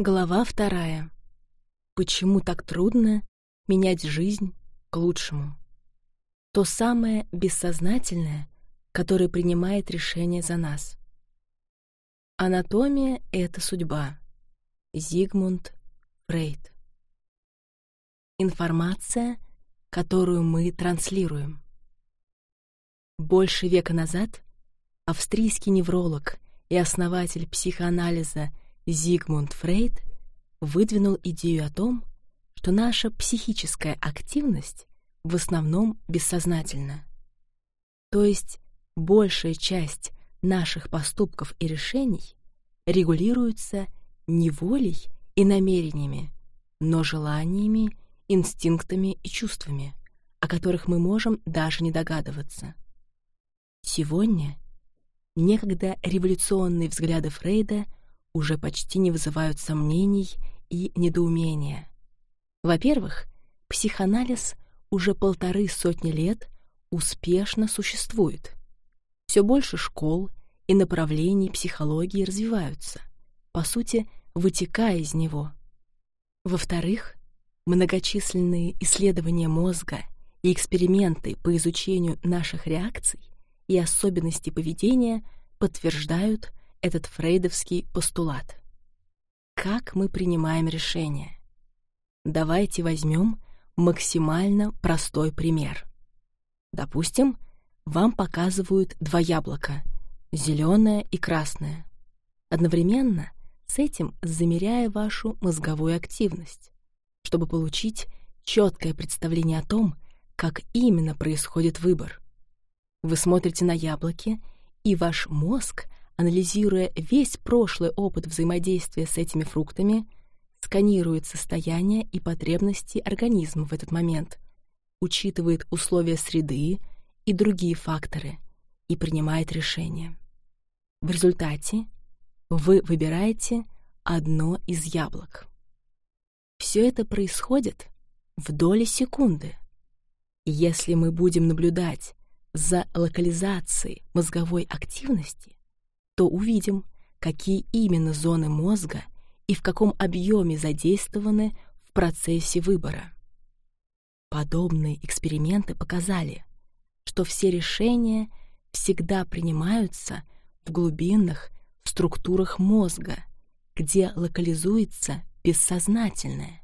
Глава вторая. Почему так трудно менять жизнь к лучшему? То самое бессознательное, которое принимает решение за нас. Анатомия — это судьба. Зигмунд Фрейд. Информация, которую мы транслируем. Больше века назад австрийский невролог и основатель психоанализа Зигмунд Фрейд выдвинул идею о том, что наша психическая активность в основном бессознательна. То есть большая часть наших поступков и решений регулируется не волей и намерениями, но желаниями, инстинктами и чувствами, о которых мы можем даже не догадываться. Сегодня некогда революционные взгляды Фрейда – уже почти не вызывают сомнений и недоумения. Во-первых, психоанализ уже полторы сотни лет успешно существует. Все больше школ и направлений психологии развиваются, по сути, вытекая из него. Во-вторых, многочисленные исследования мозга и эксперименты по изучению наших реакций и особенностей поведения подтверждают этот фрейдовский постулат. Как мы принимаем решения? Давайте возьмем максимально простой пример. Допустим, вам показывают два яблока, зеленое и красное, одновременно с этим замеряя вашу мозговую активность, чтобы получить четкое представление о том, как именно происходит выбор. Вы смотрите на яблоки, и ваш мозг анализируя весь прошлый опыт взаимодействия с этими фруктами, сканирует состояние и потребности организма в этот момент, учитывает условия среды и другие факторы и принимает решение. В результате вы выбираете одно из яблок. Все это происходит в доли секунды. Если мы будем наблюдать за локализацией мозговой активности, то увидим, какие именно зоны мозга и в каком объеме задействованы в процессе выбора. Подобные эксперименты показали, что все решения всегда принимаются в глубинных структурах мозга, где локализуется бессознательное,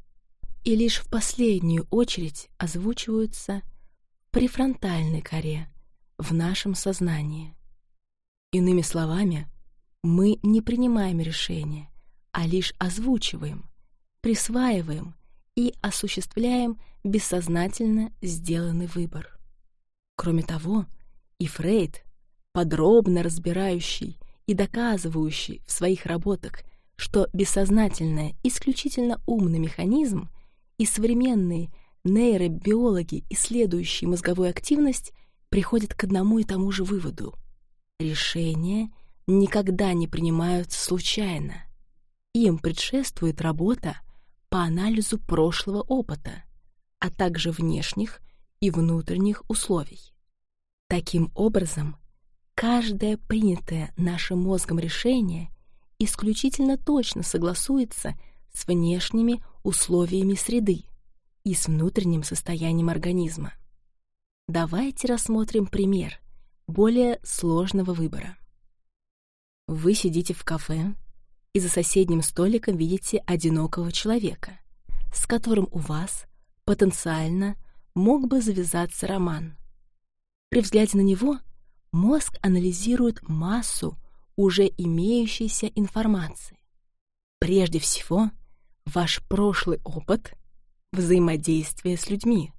и лишь в последнюю очередь озвучиваются префронтальной коре в нашем сознании. Иными словами, мы не принимаем решения, а лишь озвучиваем, присваиваем и осуществляем бессознательно сделанный выбор. Кроме того, и Фрейд, подробно разбирающий и доказывающий в своих работах, что бессознательное исключительно умный механизм, и современные нейробиологи, исследующие мозговую активность, приходят к одному и тому же выводу. Решения никогда не принимаются случайно. Им предшествует работа по анализу прошлого опыта, а также внешних и внутренних условий. Таким образом, каждое принятое нашим мозгом решение исключительно точно согласуется с внешними условиями среды и с внутренним состоянием организма. Давайте рассмотрим пример, более сложного выбора. Вы сидите в кафе и за соседним столиком видите одинокого человека, с которым у вас потенциально мог бы завязаться роман. При взгляде на него мозг анализирует массу уже имеющейся информации. Прежде всего, ваш прошлый опыт взаимодействия с людьми.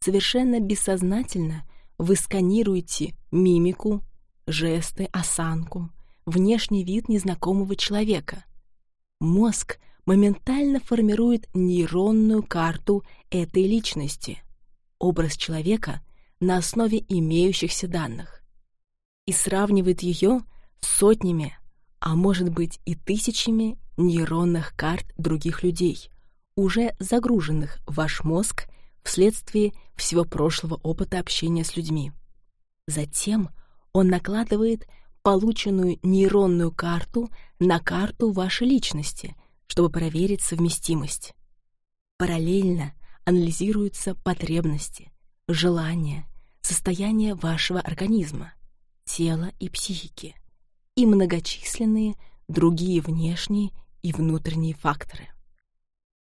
Совершенно бессознательно вы сканируете мимику, жесты, осанку, внешний вид незнакомого человека. Мозг моментально формирует нейронную карту этой личности, образ человека на основе имеющихся данных, и сравнивает ее с сотнями, а может быть и тысячами нейронных карт других людей, уже загруженных в ваш мозг вследствие всего прошлого опыта общения с людьми. Затем он накладывает полученную нейронную карту на карту вашей личности чтобы проверить совместимость. Параллельно анализируются потребности, желания, состояние вашего организма, тела и психики и многочисленные другие внешние и внутренние факторы.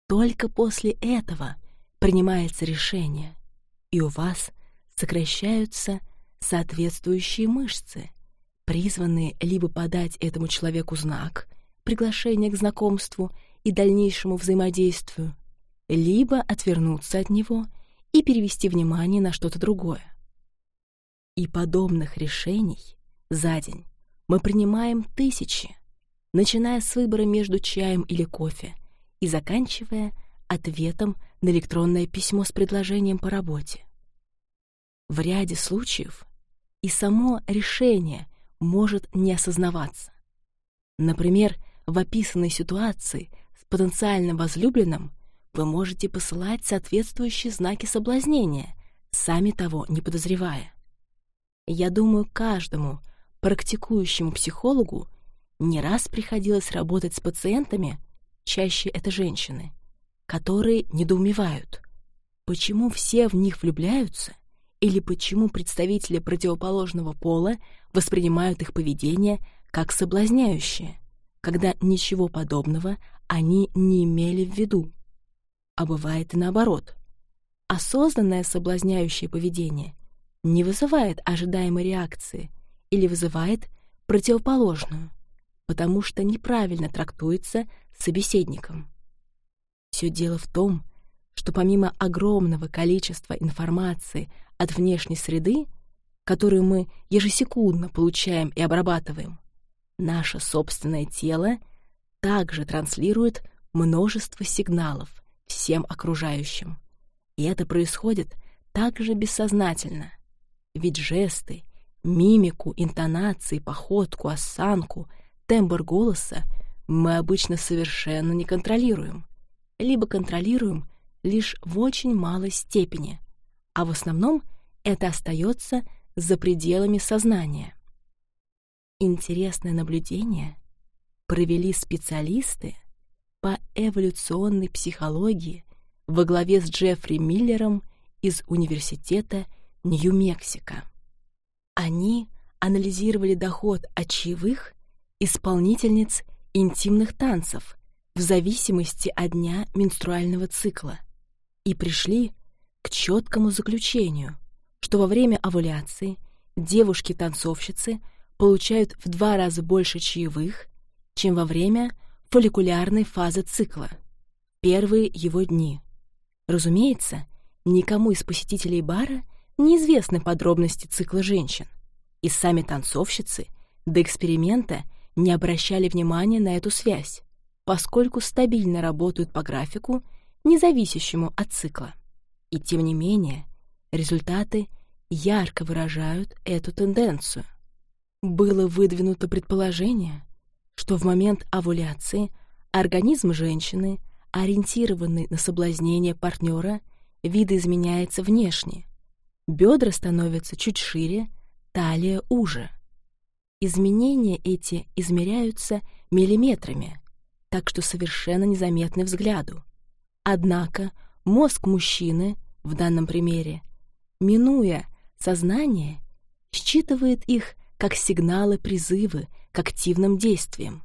Только после этого принимается решение, и у вас сокращаются соответствующие мышцы, призванные либо подать этому человеку знак, приглашение к знакомству и дальнейшему взаимодействию, либо отвернуться от него и перевести внимание на что-то другое. И подобных решений за день мы принимаем тысячи, начиная с выбора между чаем или кофе и заканчивая ответом на электронное письмо с предложением по работе. В ряде случаев и само решение может не осознаваться. Например, в описанной ситуации с потенциальным возлюбленным вы можете посылать соответствующие знаки соблазнения, сами того не подозревая. Я думаю, каждому практикующему психологу не раз приходилось работать с пациентами, чаще это женщины, которые недоумевают, почему все в них влюбляются или почему представители противоположного пола воспринимают их поведение как соблазняющее, когда ничего подобного они не имели в виду. А бывает и наоборот. Осознанное соблазняющее поведение не вызывает ожидаемой реакции или вызывает противоположную, потому что неправильно трактуется собеседником. Все дело в том, что помимо огромного количества информации от внешней среды, которую мы ежесекундно получаем и обрабатываем, наше собственное тело также транслирует множество сигналов всем окружающим. И это происходит также бессознательно. Ведь жесты, мимику, интонации, походку, осанку, тембр голоса мы обычно совершенно не контролируем. Либо контролируем лишь в очень малой степени, а в основном это остается за пределами сознания. Интересное наблюдение провели специалисты по эволюционной психологии во главе с Джеффри Миллером из Университета Нью-Мексико. Они анализировали доход от чаевых исполнительниц интимных танцев в зависимости от дня менструального цикла и пришли к четкому заключению, что во время овуляции девушки-танцовщицы получают в два раза больше чаевых, чем во время фолликулярной фазы цикла, первые его дни. Разумеется, никому из посетителей бара неизвестны подробности цикла женщин, и сами танцовщицы до эксперимента не обращали внимания на эту связь, поскольку стабильно работают по графику, не зависящему от цикла. И тем не менее, результаты ярко выражают эту тенденцию. Было выдвинуто предположение, что в момент овуляции организм женщины, ориентированный на соблазнение партнера, видоизменяется внешне. Бедра становятся чуть шире, талия уже. Изменения эти измеряются миллиметрами, так что совершенно незаметны взгляду. Однако мозг мужчины, в данном примере, минуя сознание, считывает их как сигналы призывы к активным действиям.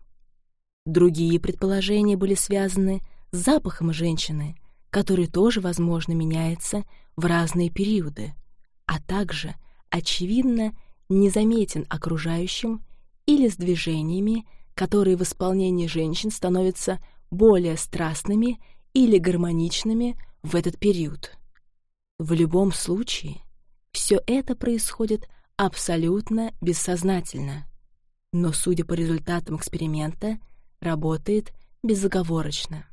Другие предположения были связаны с запахом женщины, который тоже, возможно, меняется в разные периоды, а также, очевидно, незаметен окружающим или с движениями, которые в исполнении женщин становятся более страстными или гармоничными в этот период. В любом случае, все это происходит абсолютно бессознательно, но, судя по результатам эксперимента, работает безоговорочно.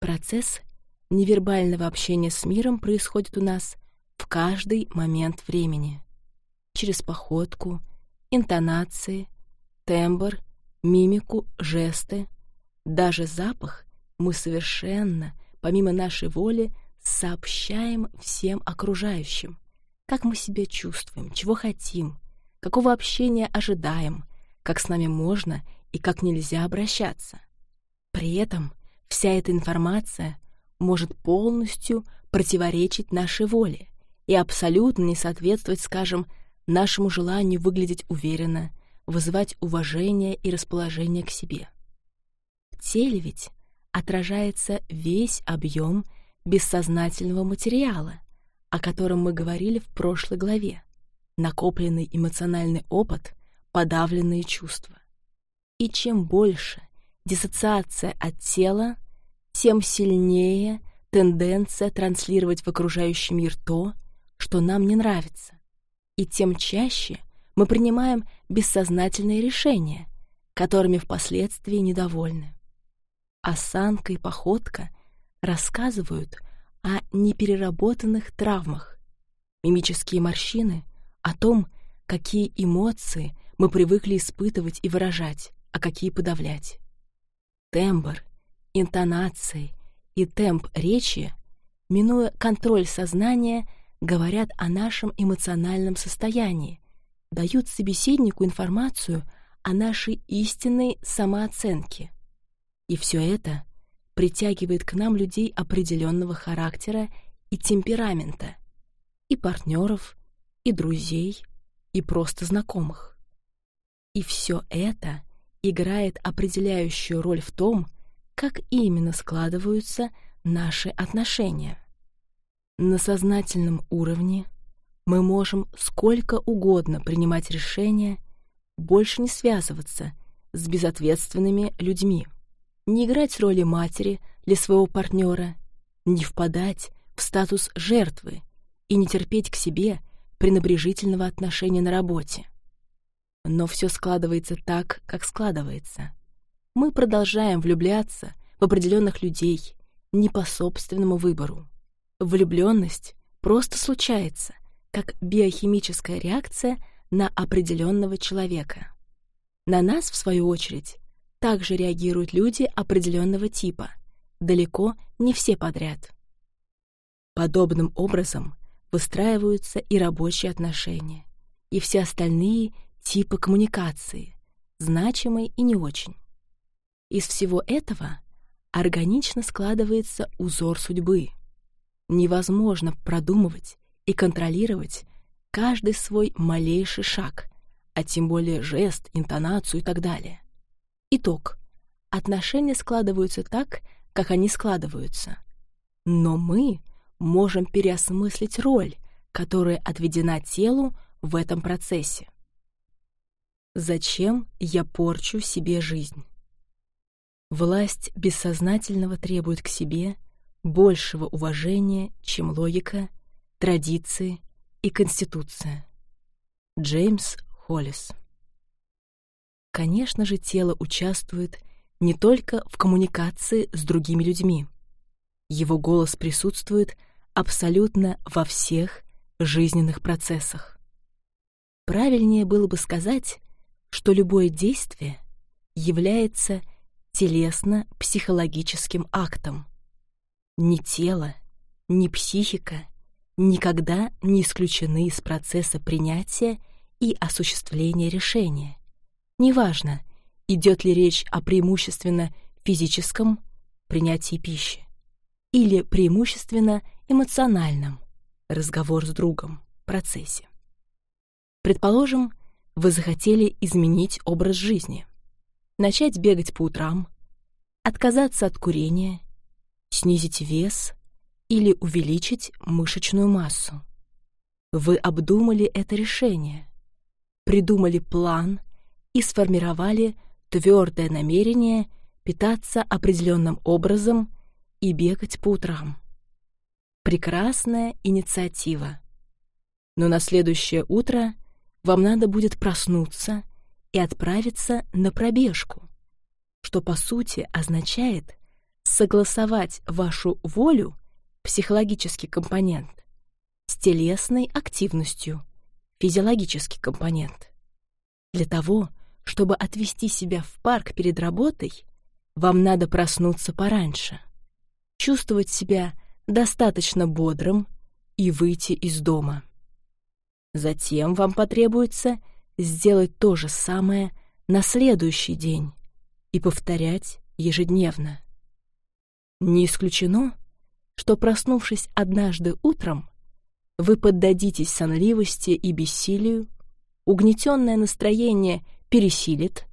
Процесс невербального общения с миром происходит у нас в каждый момент времени через походку, интонации, тембр, мимику, жесты. Даже запах мы совершенно, помимо нашей воли, сообщаем всем окружающим, как мы себя чувствуем, чего хотим, какого общения ожидаем, как с нами можно и как нельзя обращаться. При этом вся эта информация может полностью противоречить нашей воле и абсолютно не соответствовать, скажем, нашему желанию выглядеть уверенно, вызывать уважение и расположение к себе. В теле ведь отражается весь объем бессознательного материала, о котором мы говорили в прошлой главе, накопленный эмоциональный опыт, подавленные чувства. И чем больше диссоциация от тела, тем сильнее тенденция транслировать в окружающий мир то, что нам не нравится, и тем чаще мы принимаем бессознательные решения, которыми впоследствии недовольны. Осанка и походка рассказывают о непереработанных травмах, мимические морщины — о том, какие эмоции мы привыкли испытывать и выражать, а какие подавлять. Тембр, интонации и темп речи, минуя контроль сознания, говорят о нашем эмоциональном состоянии, дают собеседнику информацию о нашей истинной самооценке. И все это притягивает к нам людей определенного характера и темперамента, и партнеров, и друзей, и просто знакомых. И все это играет определяющую роль в том, как именно складываются наши отношения. На сознательном уровне мы можем сколько угодно принимать решения, больше не связываться с безответственными людьми, не играть роли матери для своего партнера, не впадать в статус жертвы и не терпеть к себе пренебрежительного отношения на работе. Но все складывается так, как складывается. Мы продолжаем влюбляться в определенных людей не по собственному выбору. Влюбленность просто случается, как биохимическая реакция на определенного человека. На нас, в свою очередь, также реагируют люди определенного типа, далеко не все подряд. Подобным образом выстраиваются и рабочие отношения, и все остальные типы коммуникации, значимые и не очень. Из всего этого органично складывается узор судьбы. Невозможно продумывать и контролировать каждый свой малейший шаг, а тем более жест, интонацию и так далее. Итог. Отношения складываются так, как они складываются. Но мы можем переосмыслить роль, которая отведена телу в этом процессе. Зачем я порчу себе жизнь? Власть бессознательного требует к себе большего уважения, чем логика, традиции и конституция. Джеймс Холлис Конечно же, тело участвует не только в коммуникации с другими людьми. Его голос присутствует абсолютно во всех жизненных процессах. Правильнее было бы сказать, что любое действие является телесно-психологическим актом. Ни тело, ни психика никогда не исключены из процесса принятия и осуществления решения. Неважно, идет ли речь о преимущественно физическом принятии пищи или преимущественно эмоциональном разговор с другом процессе. Предположим, вы захотели изменить образ жизни, начать бегать по утрам, отказаться от курения, снизить вес или увеличить мышечную массу. Вы обдумали это решение, придумали план и сформировали твердое намерение питаться определенным образом и бегать по утрам. Прекрасная инициатива. Но на следующее утро вам надо будет проснуться и отправиться на пробежку, что по сути означает согласовать вашу волю, психологический компонент, с телесной активностью, физиологический компонент. Для того, чтобы отвести себя в парк перед работой, вам надо проснуться пораньше, чувствовать себя достаточно бодрым и выйти из дома. Затем вам потребуется сделать то же самое на следующий день и повторять ежедневно. Не исключено, что, проснувшись однажды утром, вы поддадитесь сонливости и бессилию, угнетенное настроение пересилит,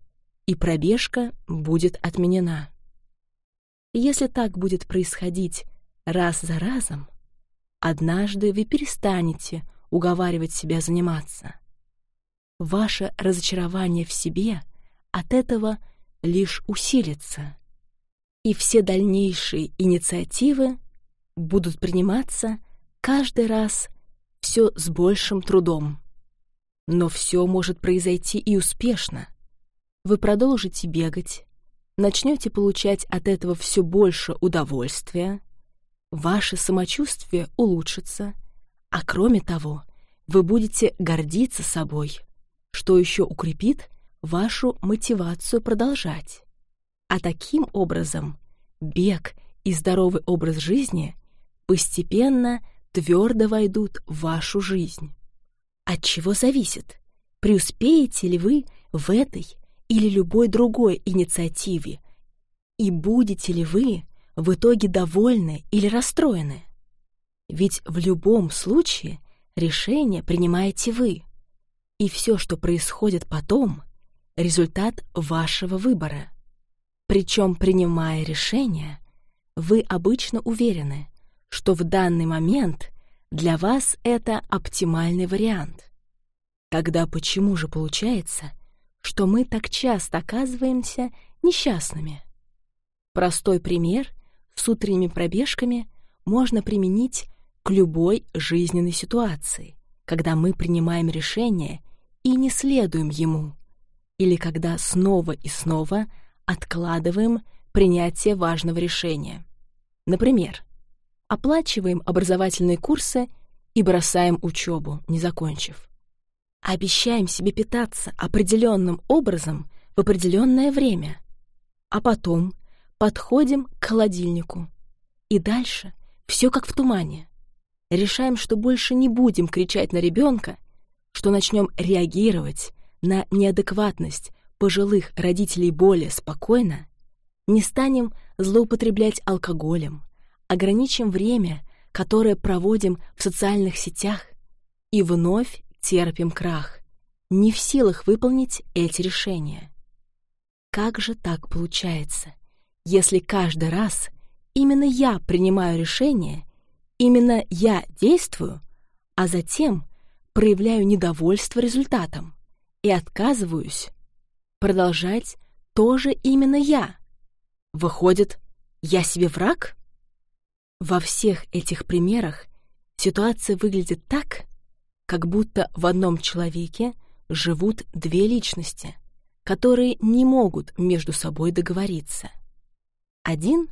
и пробежка будет отменена. Если так будет происходить раз за разом, однажды вы перестанете уговаривать себя заниматься. Ваше разочарование в себе от этого лишь усилится, и все дальнейшие инициативы будут приниматься каждый раз все с большим трудом. Но все может произойти и успешно. Вы продолжите бегать, начнете получать от этого все больше удовольствия, ваше самочувствие улучшится, а кроме того, вы будете гордиться собой, что еще укрепит вашу мотивацию продолжать. А таким образом бег и здоровый образ жизни постепенно твердо войдут в вашу жизнь. От чего зависит, преуспеете ли вы в этой или любой другой инициативе, и будете ли вы в итоге довольны или расстроены. Ведь в любом случае решение принимаете вы, и все, что происходит потом, результат вашего выбора. Причем, принимая решение, вы обычно уверены, что в данный момент для вас это оптимальный вариант. Тогда почему же получается, что мы так часто оказываемся несчастными? Простой пример с утренними пробежками можно применить к любой жизненной ситуации, когда мы принимаем решение и не следуем ему, или когда снова и снова откладываем принятие важного решения. Например, оплачиваем образовательные курсы и бросаем учебу, не закончив. Обещаем себе питаться определенным образом в определенное время, а потом подходим к холодильнику. И дальше все как в тумане. Решаем, что больше не будем кричать на ребенка, что начнем реагировать на неадекватность пожилых родителей более спокойно, не станем злоупотреблять алкоголем, ограничим время, которое проводим в социальных сетях, и вновь терпим крах, не в силах выполнить эти решения. Как же так получается, если каждый раз именно я принимаю решение, именно я действую, а затем проявляю недовольство результатом и отказываюсь продолжать тоже именно я? Выходит, я себе враг? Во всех этих примерах ситуация выглядит так, как будто в одном человеке живут две личности, которые не могут между собой договориться. Один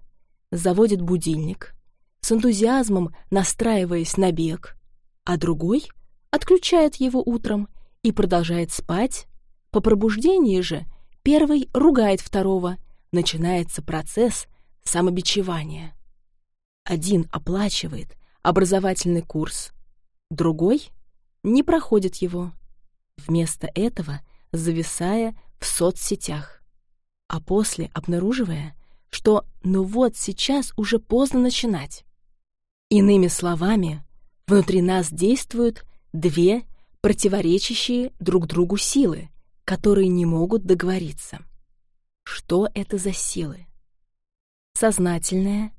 заводит будильник, с энтузиазмом настраиваясь на бег, а другой отключает его утром и продолжает спать. По пробуждении же первый ругает второго, начинается процесс самобичевания. Один оплачивает образовательный курс, другой не проходит его, вместо этого зависая в соцсетях, а после обнаруживая, что ну вот сейчас уже поздно начинать. Иными словами, внутри нас действуют две противоречащие друг другу силы, которые не могут договориться. Что это за силы? Сознательная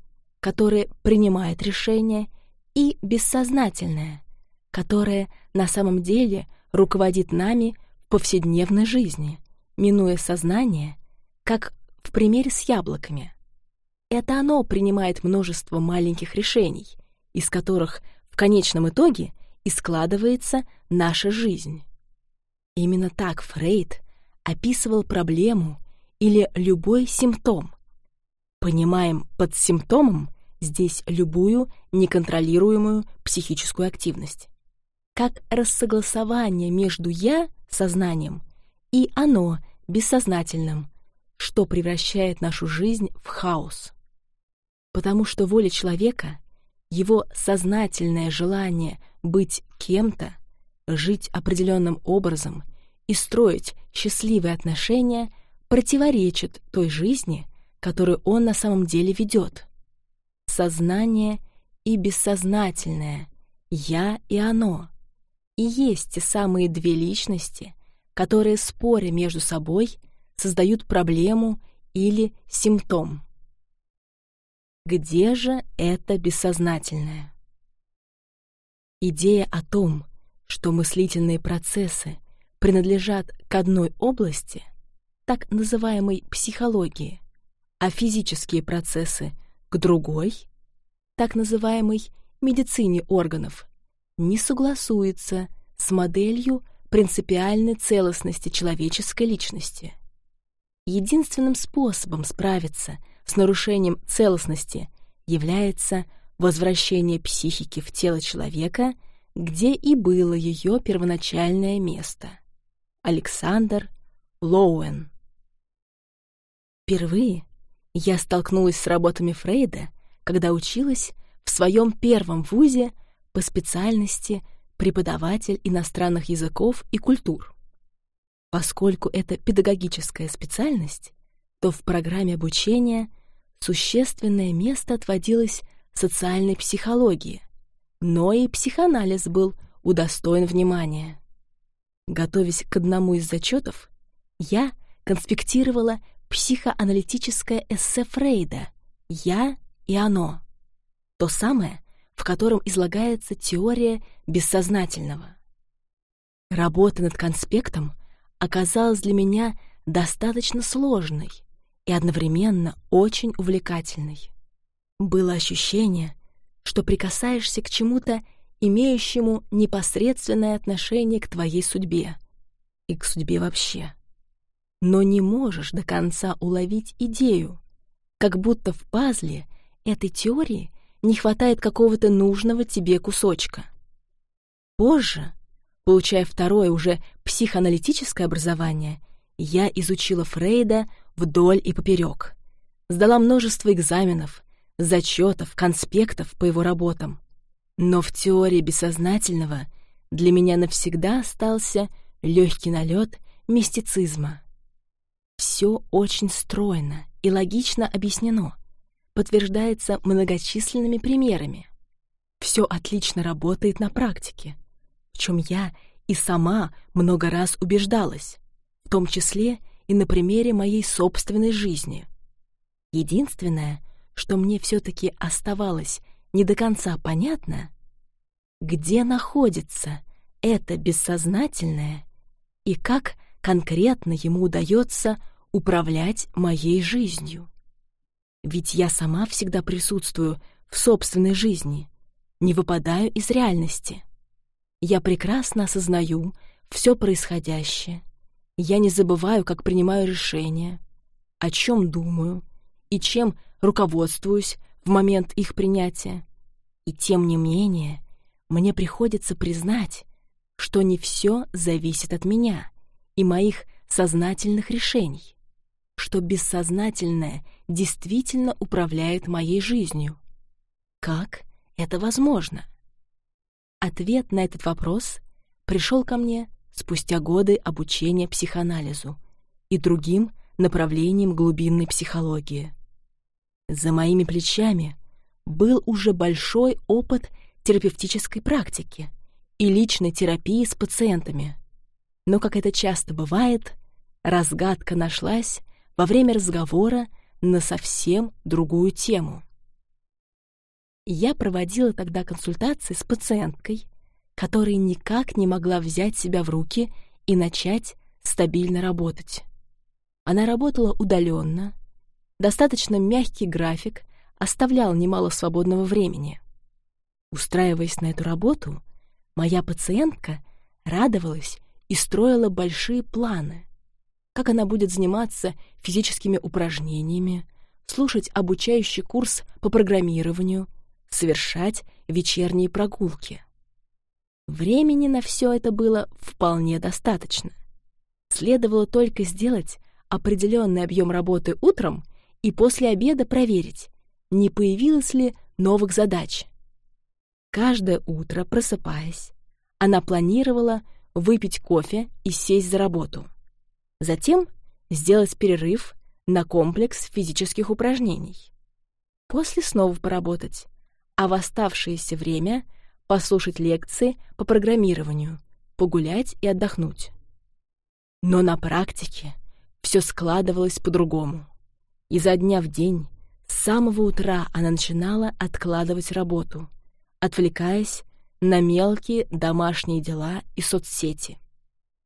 которое принимает решения, и бессознательное, которое на самом деле руководит нами в повседневной жизни, минуя сознание, как в примере с яблоками. Это оно принимает множество маленьких решений, из которых в конечном итоге и складывается наша жизнь. Именно так Фрейд описывал проблему или любой симптом. Понимаем под симптомом здесь любую неконтролируемую психическую активность. Как рассогласование между «я» сознанием и «оно» бессознательным, что превращает нашу жизнь в хаос. Потому что воля человека, его сознательное желание быть кем-то, жить определенным образом и строить счастливые отношения противоречит той жизни, которую он на самом деле ведет. Сознание и бессознательное, я и оно, и есть те самые две личности, которые, споря между собой, создают проблему или симптом. Где же это бессознательное? Идея о том, что мыслительные процессы принадлежат к одной области, так называемой психологии, а физические процессы — к другой, так называемой медицине органов, не согласуется с моделью принципиальной целостности человеческой личности. Единственным способом справиться с нарушением целостности является возвращение психики в тело человека, где и было ее первоначальное место. Александр Лоуэн Впервые я столкнулась с работами Фрейда, когда училась в своем первом вузе по специальности преподаватель иностранных языков и культур. Поскольку это педагогическая специальность, то в программе обучения существенное место отводилось социальной психологии, но и психоанализ был удостоен внимания. Готовясь к одному из зачетов, я конспектировала психоаналитическое эссе Фрейда «Я и оно», то самое, в котором излагается теория бессознательного. Работа над конспектом оказалась для меня достаточно сложной и одновременно очень увлекательной. Было ощущение, что прикасаешься к чему-то, имеющему непосредственное отношение к твоей судьбе и к судьбе вообще. Но не можешь до конца уловить идею, как будто в пазле этой теории не хватает какого-то нужного тебе кусочка. Позже, получая второе уже психоаналитическое образование, я изучила Фрейда вдоль и поперек, сдала множество экзаменов, зачетов, конспектов по его работам. Но в теории бессознательного для меня навсегда остался легкий налет мистицизма. Все очень стройно и логично объяснено — подтверждается многочисленными примерами. Все отлично работает на практике, в чем я и сама много раз убеждалась, в том числе и на примере моей собственной жизни. Единственное, что мне все-таки оставалось не до конца понятно, где находится это бессознательное и как конкретно ему удается управлять моей жизнью. Ведь я сама всегда присутствую в собственной жизни, не выпадаю из реальности. Я прекрасно осознаю все происходящее. Я не забываю, как принимаю решения, о чем думаю и чем руководствуюсь в момент их принятия. И тем не менее, мне приходится признать, что не все зависит от меня и моих сознательных решений что бессознательное действительно управляет моей жизнью. Как это возможно? Ответ на этот вопрос пришел ко мне спустя годы обучения психоанализу и другим направлениям глубинной психологии. За моими плечами был уже большой опыт терапевтической практики и личной терапии с пациентами. Но, как это часто бывает, разгадка нашлась во время разговора на совсем другую тему. Я проводила тогда консультации с пациенткой, которая никак не могла взять себя в руки и начать стабильно работать. Она работала удаленно, достаточно мягкий график оставлял немало свободного времени. Устраиваясь на эту работу, моя пациентка радовалась и строила большие планы — как она будет заниматься физическими упражнениями, слушать обучающий курс по программированию, совершать вечерние прогулки. Времени на все это было вполне достаточно. Следовало только сделать определенный объем работы утром и после обеда проверить, не появилось ли новых задач. Каждое утро, просыпаясь, она планировала выпить кофе и сесть за работу. Затем сделать перерыв на комплекс физических упражнений. После снова поработать, а в оставшееся время послушать лекции по программированию, погулять и отдохнуть. Но на практике все складывалось по-другому. Изо дня в день, с самого утра она начинала откладывать работу, отвлекаясь на мелкие домашние дела и соцсети.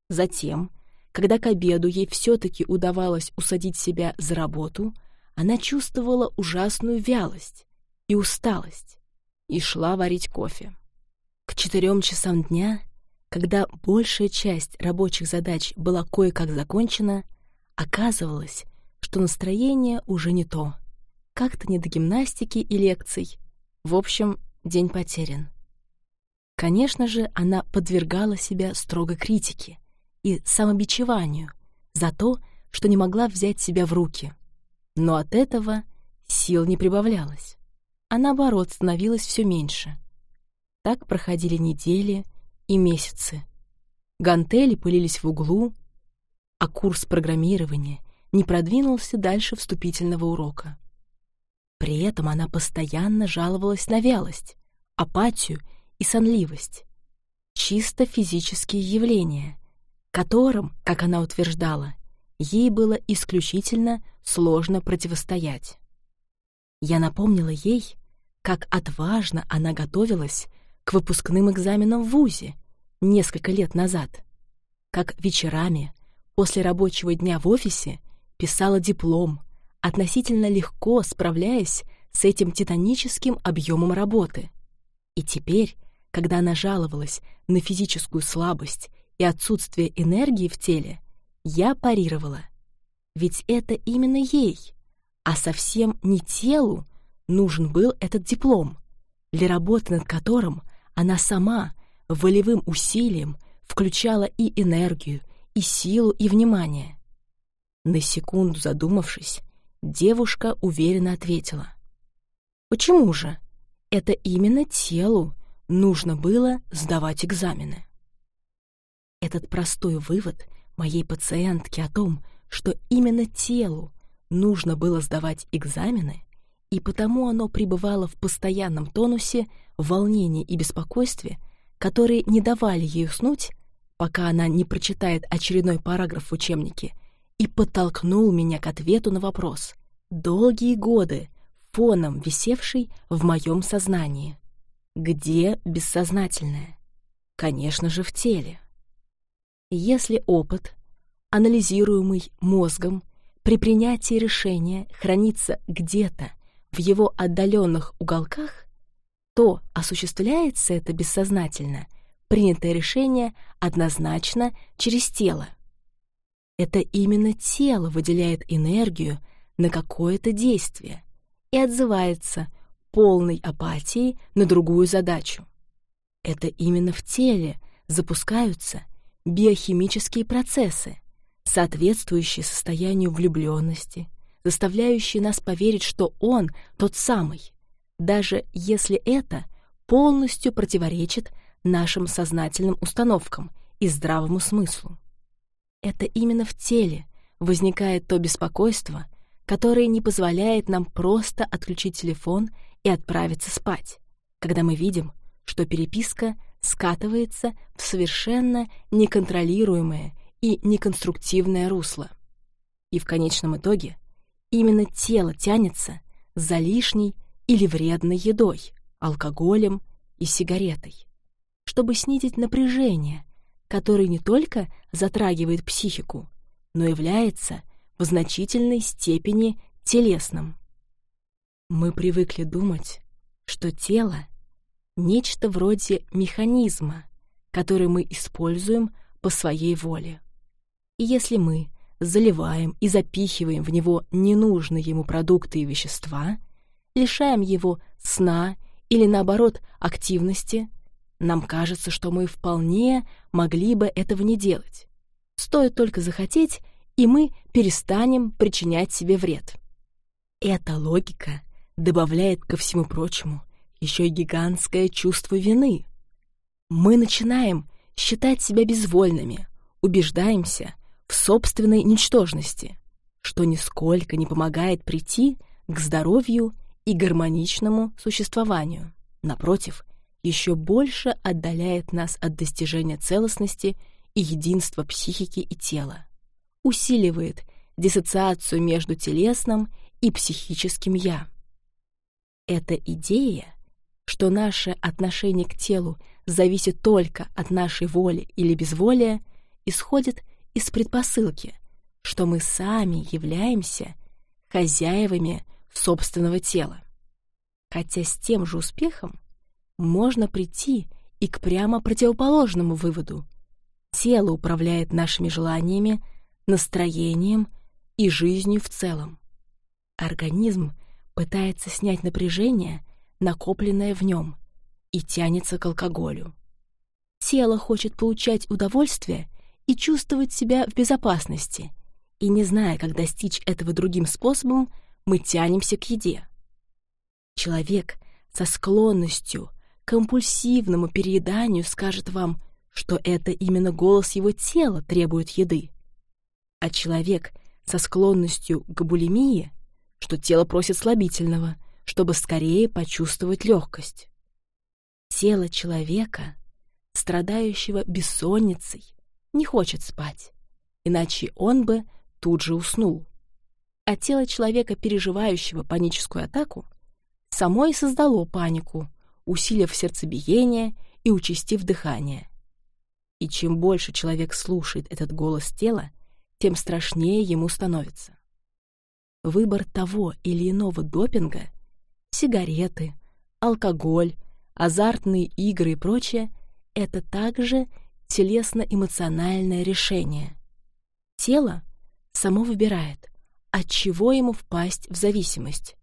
Затем, когда к обеду ей все-таки удавалось усадить себя за работу, она чувствовала ужасную вялость и усталость и шла варить кофе. К четырем часам дня, когда большая часть рабочих задач была кое-как закончена, оказывалось, что настроение уже не то. Как-то не до гимнастики и лекций. В общем, день потерян. Конечно же, она подвергала себя строгой критике и самобичеванию за то, что не могла взять себя в руки. Но от этого сил не прибавлялось, а наоборот становилось все меньше. Так проходили недели и месяцы. Гантели пылились в углу, а курс программирования не продвинулся дальше вступительного урока. При этом она постоянно жаловалась на вялость, апатию и сонливость. Чисто физические явления, которым, как она утверждала, ей было исключительно сложно противостоять. Я напомнила ей, как отважно она готовилась к выпускным экзаменам в ВУЗе несколько лет назад, как вечерами после рабочего дня в офисе писала диплом, относительно легко справляясь с этим титаническим объемом работы. И теперь, когда она жаловалась на физическую слабость и отсутствие энергии в теле, я парировала. Ведь это именно ей, а совсем не телу, нужен был этот диплом, для работы над которым она сама волевым усилием включала и энергию, и силу, и внимание. На секунду задумавшись, девушка уверенно ответила. «Почему же? Это именно телу нужно было сдавать экзамены». Этот простой вывод моей пациентки о том, что именно телу нужно было сдавать экзамены, и потому оно пребывало в постоянном тонусе волнения и беспокойстве, которые не давали ей уснуть, пока она не прочитает очередной параграф в учебнике — и подтолкнул меня к ответу на вопрос, долгие годы фоном висевший в моем сознании. Где бессознательное? Конечно же, в теле. Если опыт, анализируемый мозгом, при принятии решения хранится где-то в его отдаленных уголках, то осуществляется это бессознательно, принятое решение однозначно через тело. Это именно тело выделяет энергию на какое-то действие и отзывается полной апатией на другую задачу. Это именно в теле запускаются биохимические процессы, соответствующие состоянию влюбленности, заставляющие нас поверить, что он тот самый, даже если это полностью противоречит нашим сознательным установкам и здравому смыслу. Это именно в теле возникает то беспокойство, которое не позволяет нам просто отключить телефон и отправиться спать, когда мы видим, что переписка скатывается в совершенно неконтролируемое и неконструктивное русло. И в конечном итоге именно тело тянется за лишней или вредной едой, алкоголем и сигаретой, чтобы снизить напряжение, который не только затрагивает психику, но является в значительной степени телесным. Мы привыкли думать, что тело — нечто вроде механизма, который мы используем по своей воле. И если мы заливаем и запихиваем в него ненужные ему продукты и вещества, лишаем его сна или, наоборот, активности, нам кажется, что мы вполне могли бы этого не делать. Стоит только захотеть, и мы перестанем причинять себе вред. Эта логика добавляет ко всему прочему еще и гигантское чувство вины. Мы начинаем считать себя безвольными, убеждаемся в собственной ничтожности, что нисколько не помогает прийти к здоровью и гармоничному существованию. Напротив, еще больше отдаляет нас от достижения целостности и единства психики и тела, усиливает диссоциацию между телесным и психическим «я». Эта идея, что наше отношение к телу зависит только от нашей воли или безволия, исходит из предпосылки, что мы сами являемся хозяевами собственного тела. Хотя с тем же успехом можно прийти и к прямо противоположному выводу. Тело управляет нашими желаниями, настроением и жизнью в целом. Организм пытается снять напряжение, накопленное в нем, и тянется к алкоголю. Тело хочет получать удовольствие и чувствовать себя в безопасности, и не зная, как достичь этого другим способом, мы тянемся к еде. Человек со склонностью к компульсивному перееданию скажет вам, что это именно голос его тела требует еды, а человек со склонностью к булимии, что тело просит слабительного, чтобы скорее почувствовать легкость. Тело человека, страдающего бессонницей, не хочет спать, иначе он бы тут же уснул. А тело человека, переживающего паническую атаку, само и создало панику, усилив сердцебиение и участив дыхание. И чем больше человек слушает этот голос тела, тем страшнее ему становится. Выбор того или иного допинга — сигареты, алкоголь, азартные игры и прочее — это также телесно-эмоциональное решение. Тело само выбирает, от чего ему впасть в зависимость,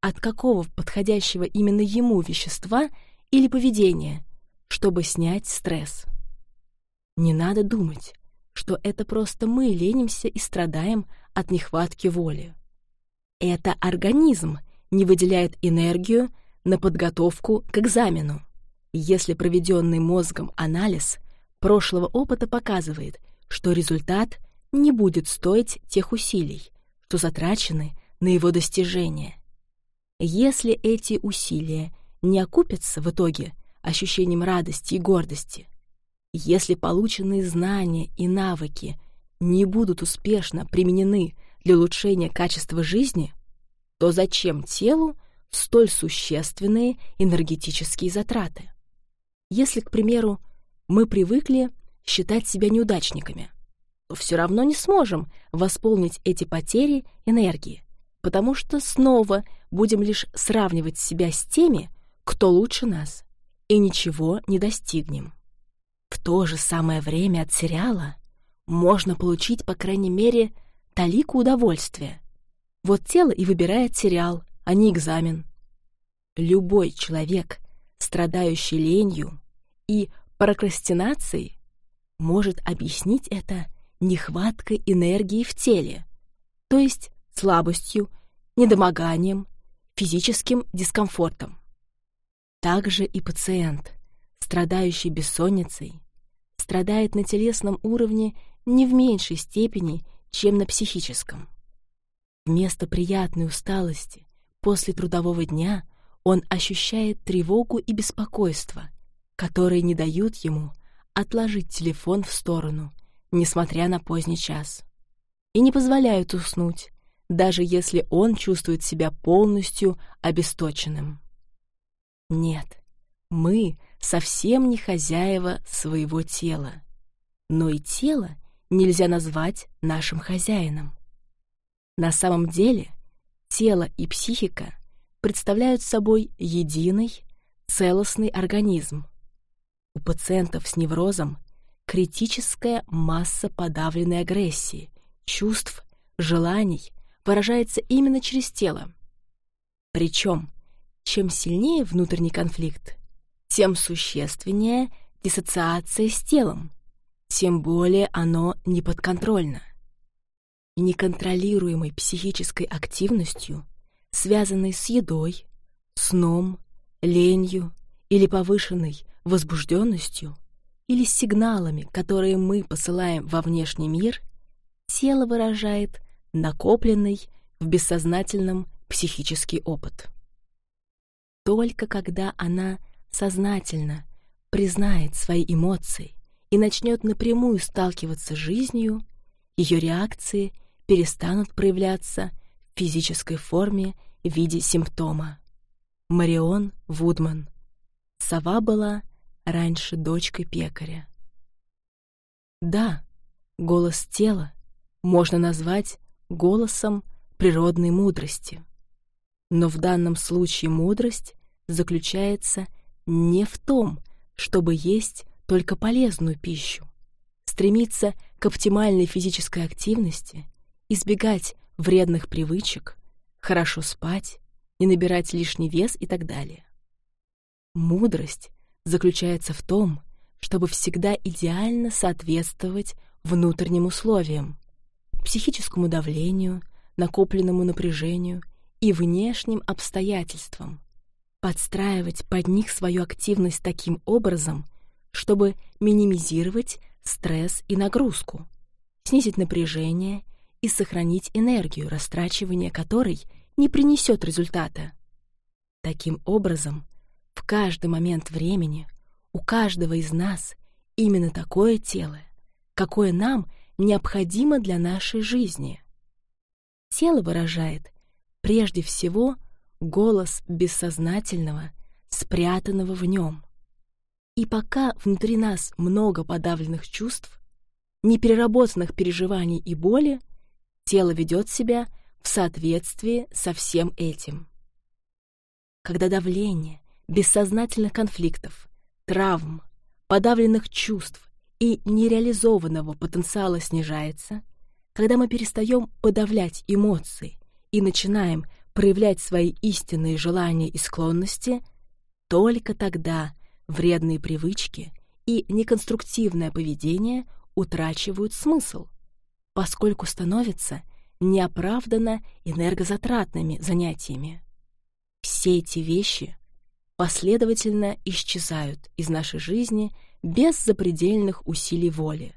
от какого подходящего именно ему вещества или поведения, чтобы снять стресс. Не надо думать, что это просто мы ленимся и страдаем от нехватки воли. Это организм не выделяет энергию на подготовку к экзамену. Если проведенный мозгом анализ прошлого опыта показывает, что результат не будет стоить тех усилий, что затрачены на его достижение. Если эти усилия не окупятся в итоге ощущением радости и гордости, если полученные знания и навыки не будут успешно применены для улучшения качества жизни, то зачем телу столь существенные энергетические затраты? Если, к примеру, мы привыкли считать себя неудачниками, то все равно не сможем восполнить эти потери энергии, потому что снова будем лишь сравнивать себя с теми, кто лучше нас, и ничего не достигнем. В то же самое время от сериала можно получить, по крайней мере, талику удовольствия. Вот тело и выбирает сериал, а не экзамен. Любой человек, страдающий ленью и прокрастинацией, может объяснить это нехваткой энергии в теле, то есть слабостью, недомоганием, физическим дискомфортом. Также и пациент, страдающий бессонницей, страдает на телесном уровне не в меньшей степени, чем на психическом. Вместо приятной усталости после трудового дня он ощущает тревогу и беспокойство, которые не дают ему отложить телефон в сторону, несмотря на поздний час, и не позволяют уснуть, даже если он чувствует себя полностью обесточенным. Нет, мы совсем не хозяева своего тела. Но и тело нельзя назвать нашим хозяином. На самом деле тело и психика представляют собой единый, целостный организм. У пациентов с неврозом критическая масса подавленной агрессии, чувств, желаний выражается именно через тело. Причем, чем сильнее внутренний конфликт, тем существеннее диссоциация с телом, тем более оно неподконтрольно. Неконтролируемой психической активностью, связанной с едой, сном, ленью или повышенной возбужденностью, или сигналами, которые мы посылаем во внешний мир, тело выражает накопленный в бессознательном психический опыт. Только когда она сознательно признает свои эмоции и начнет напрямую сталкиваться с жизнью, ее реакции перестанут проявляться в физической форме в виде симптома. Марион Вудман. Сова была раньше дочкой пекаря. Да, голос тела можно назвать голосом природной мудрости. Но в данном случае мудрость заключается не в том, чтобы есть только полезную пищу, стремиться к оптимальной физической активности, избегать вредных привычек, хорошо спать, не набирать лишний вес и так далее. Мудрость заключается в том, чтобы всегда идеально соответствовать внутренним условиям, психическому давлению, накопленному напряжению и внешним обстоятельствам, подстраивать под них свою активность таким образом, чтобы минимизировать стресс и нагрузку, снизить напряжение и сохранить энергию, растрачивание которой не принесет результата. Таким образом, в каждый момент времени у каждого из нас именно такое тело, какое нам необходимо для нашей жизни. Тело выражает прежде всего голос бессознательного, спрятанного в нем. И пока внутри нас много подавленных чувств, непереработанных переживаний и боли, тело ведет себя в соответствии со всем этим. Когда давление бессознательных конфликтов, травм, подавленных чувств и нереализованного потенциала снижается, когда мы перестаем подавлять эмоции и начинаем проявлять свои истинные желания и склонности, только тогда вредные привычки и неконструктивное поведение утрачивают смысл, поскольку становятся неоправданно энергозатратными занятиями. Все эти вещи последовательно исчезают из нашей жизни без запредельных усилий воли,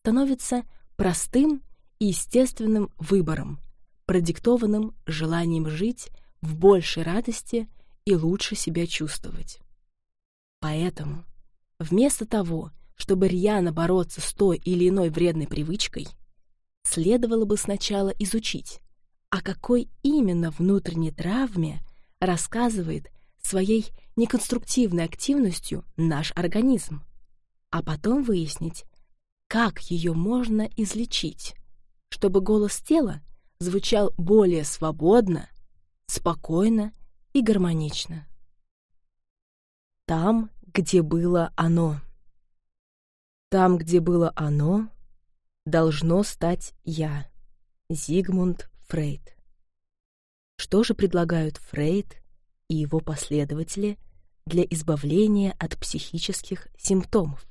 становятся простым и естественным выбором, продиктованным желанием жить в большей радости и лучше себя чувствовать. Поэтому вместо того, чтобы рьяно бороться с той или иной вредной привычкой, следовало бы сначала изучить, о какой именно внутренней травме рассказывает своей неконструктивной активностью наш организм, а потом выяснить, как ее можно излечить, чтобы голос тела звучал более свободно, спокойно и гармонично. Там, где было оно. Там, где было оно, должно стать я. Зигмунд Фрейд. Что же предлагают Фрейд и его последователи для избавления от психических симптомов,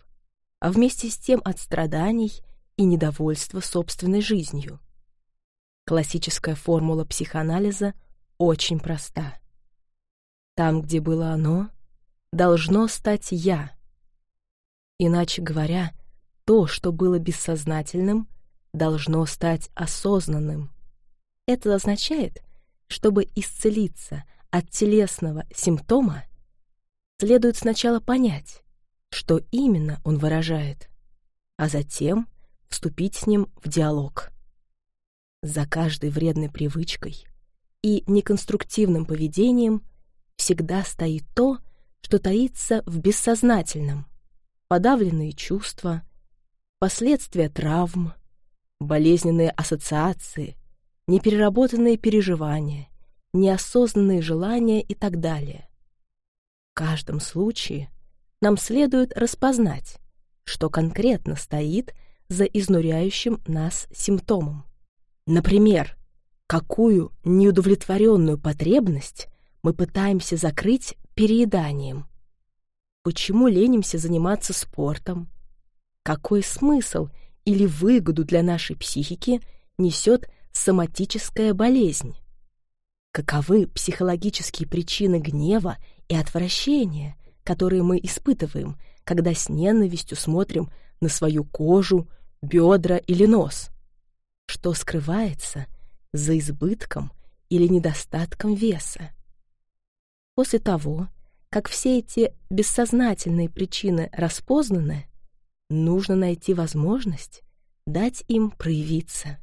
а вместе с тем от страданий и недовольства собственной жизнью? Классическая формула психоанализа очень проста. Там, где было оно, должно стать «я». Иначе говоря, то, что было бессознательным, должно стать осознанным. Это означает, чтобы исцелиться от телесного симптома, следует сначала понять, что именно он выражает, а затем вступить с ним в диалог. За каждой вредной привычкой и неконструктивным поведением всегда стоит то, что таится в бессознательном, подавленные чувства, последствия травм, болезненные ассоциации, непереработанные переживания, неосознанные желания и так далее. В каждом случае нам следует распознать, что конкретно стоит за изнуряющим нас симптомом. Например, какую неудовлетворенную потребность мы пытаемся закрыть перееданием. Почему ленимся заниматься спортом? Какой смысл или выгоду для нашей психики несет соматическая болезнь? Каковы психологические причины гнева и отвращения, которые мы испытываем, когда с ненавистью смотрим на свою кожу, бедра или нос? Что скрывается за избытком или недостатком веса. После того, как все эти бессознательные причины распознаны, нужно найти возможность дать им проявиться.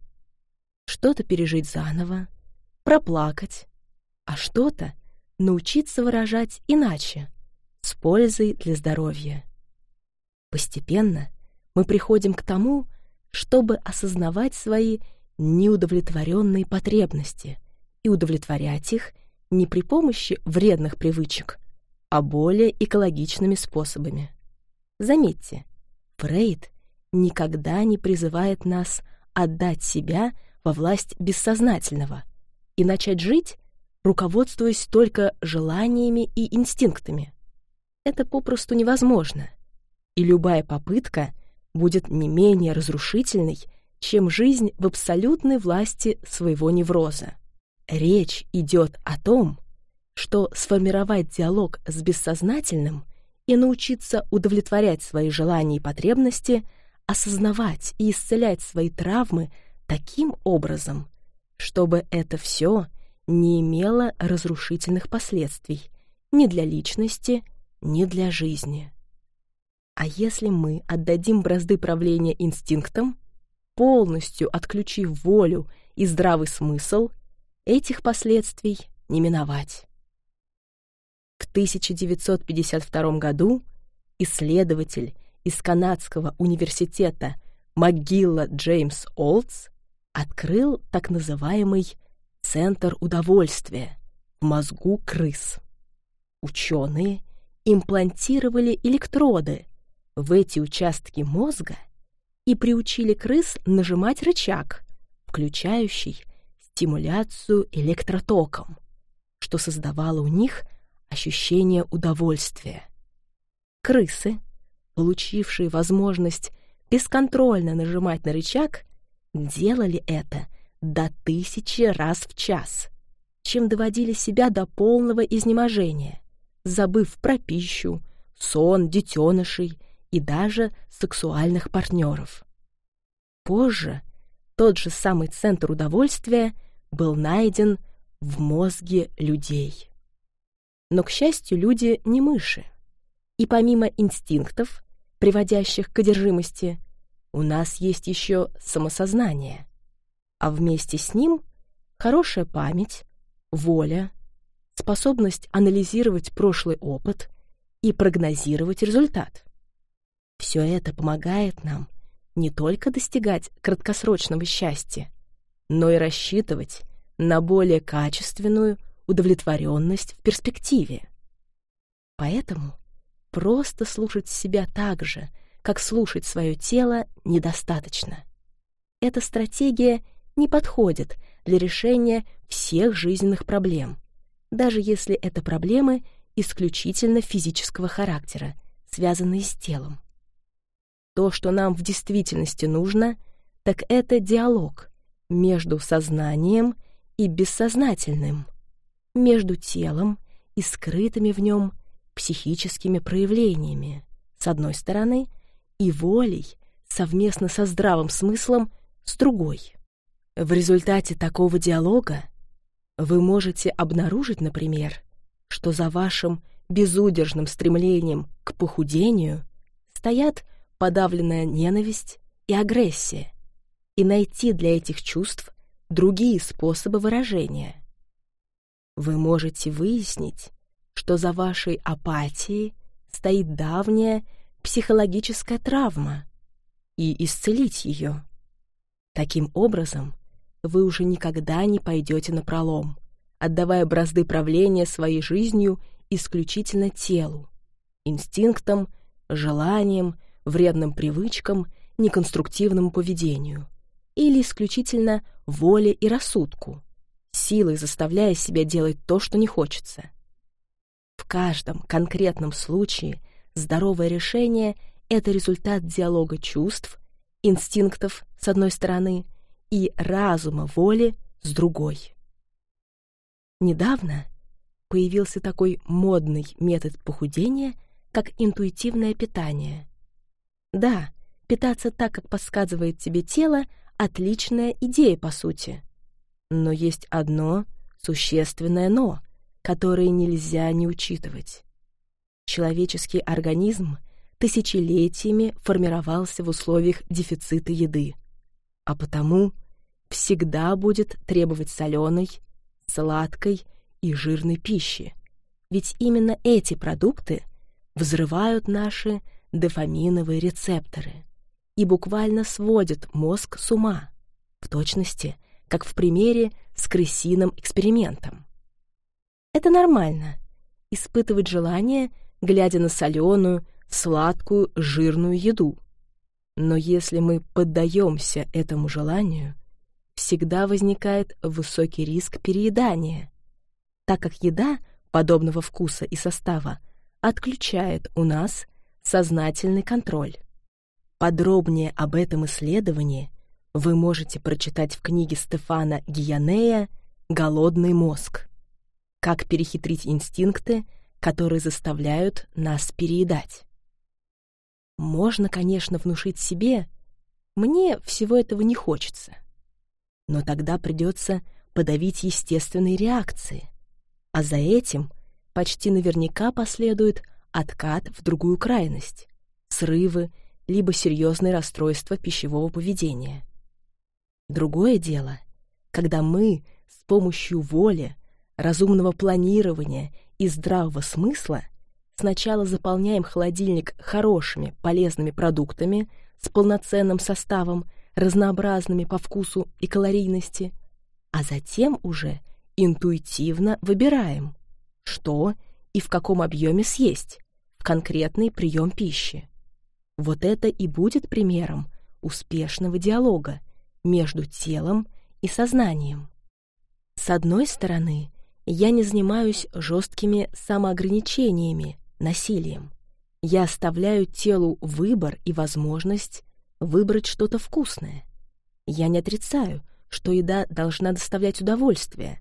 Что-то пережить заново, проплакать, а что-то научиться выражать иначе, с пользой для здоровья. Постепенно мы приходим к тому, чтобы осознавать свои неудовлетворенные потребности и удовлетворять их не при помощи вредных привычек, а более экологичными способами. Заметьте, Фрейд никогда не призывает нас отдать себя во власть бессознательного и начать жить, руководствуясь только желаниями и инстинктами. Это попросту невозможно, и любая попытка будет не менее разрушительной, чем жизнь в абсолютной власти своего невроза. Речь идет о том, что сформировать диалог с бессознательным и научиться удовлетворять свои желания и потребности, осознавать и исцелять свои травмы таким образом, чтобы это все не имело разрушительных последствий ни для личности, ни для жизни. А если мы отдадим бразды правления инстинктам, полностью отключив волю и здравый смысл, этих последствий не миновать. В 1952 году исследователь из Канадского университета МcGill Джеймс Олдс открыл так называемый «центр удовольствия» в мозгу крыс. Ученые имплантировали электроды в эти участки мозга и приучили крыс нажимать рычаг, включающий стимуляцию электротоком, что создавало у них ощущение удовольствия. Крысы, получившие возможность бесконтрольно нажимать на рычаг, делали это до тысячи раз в час, чем доводили себя до полного изнеможения, забыв про пищу, сон детенышей и даже сексуальных партнеров. Позже тот же самый центр удовольствия был найден в мозге людей. Но, к счастью, люди не мыши. И помимо инстинктов, приводящих к одержимости, у нас есть еще самосознание, а вместе с ним хорошая память, воля, способность анализировать прошлый опыт и прогнозировать результат. Все это помогает нам не только достигать краткосрочного счастья, но и рассчитывать на более качественную удовлетворенность в перспективе. Поэтому просто слушать себя так же, как слушать свое тело, недостаточно. Эта стратегия не подходит для решения всех жизненных проблем, даже если это проблемы исключительно физического характера, связанные с телом. То, что нам в действительности нужно, так это диалог между сознанием и бессознательным, между телом и скрытыми в нем психическими проявлениями, с одной стороны, и волей, совместно со здравым смыслом, с другой. В результате такого диалога вы можете обнаружить, например, что за вашим безудержным стремлением к похудению стоят подавленная ненависть и агрессия, и найти для этих чувств другие способы выражения. Вы можете выяснить, что за вашей апатией стоит давняя психологическая травма, и исцелить ее. Таким образом, вы уже никогда не пойдете на пролом, отдавая бразды правления своей жизнью исключительно телу, инстинктам, желаниям вредным привычкам, неконструктивному поведению или исключительно воле и рассудку, силой заставляя себя делать то, что не хочется. В каждом конкретном случае здоровое решение — это результат диалога чувств, инстинктов с одной стороны и разума воли с другой. Недавно появился такой модный метод похудения, как интуитивное питание. Да, питаться так, как подсказывает тебе тело, отличная идея, по сути. Но есть одно существенное «но», которое нельзя не учитывать. Человеческий организм тысячелетиями формировался в условиях дефицита еды, а потому всегда будет требовать соленой, сладкой и жирной пищи, ведь именно эти продукты взрывают наши дофаминовые рецепторы и буквально сводят мозг с ума, в точности, как в примере с крысиным экспериментом. Это нормально — испытывать желание, глядя на соленую, сладкую, жирную еду. Но если мы поддаемся этому желанию, всегда возникает высокий риск переедания, так как еда подобного вкуса и состава отключает у нас сознательный контроль. Подробнее об этом исследовании вы можете прочитать в книге Стефана Гиянея «Голодный мозг. Как перехитрить инстинкты, которые заставляют нас переедать». Можно, конечно, внушить себе «мне всего этого не хочется». Но тогда придется подавить естественные реакции, а за этим почти наверняка последует откат в другую крайность, срывы, либо серьезные расстройства пищевого поведения. Другое дело, когда мы с помощью воли, разумного планирования и здравого смысла сначала заполняем холодильник хорошими, полезными продуктами с полноценным составом, разнообразными по вкусу и калорийности, а затем уже интуитивно выбираем, что и в каком объеме съесть в конкретный прием пищи. Вот это и будет примером успешного диалога между телом и сознанием. С одной стороны, я не занимаюсь жесткими самоограничениями, насилием. Я оставляю телу выбор и возможность выбрать что-то вкусное. Я не отрицаю, что еда должна доставлять удовольствие,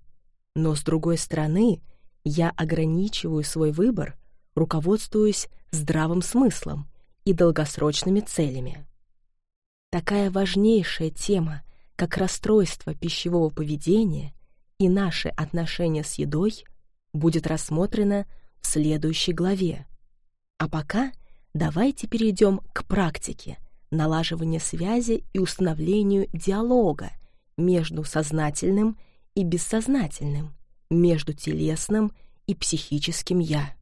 но, с другой стороны, я ограничиваю свой выбор, руководствуясь здравым смыслом и долгосрочными целями. Такая важнейшая тема, как расстройство пищевого поведения и наши отношения с едой, будет рассмотрена в следующей главе. А пока давайте перейдем к практике налаживания связи и установлению диалога между сознательным и бессознательным, между телесным и психическим «я».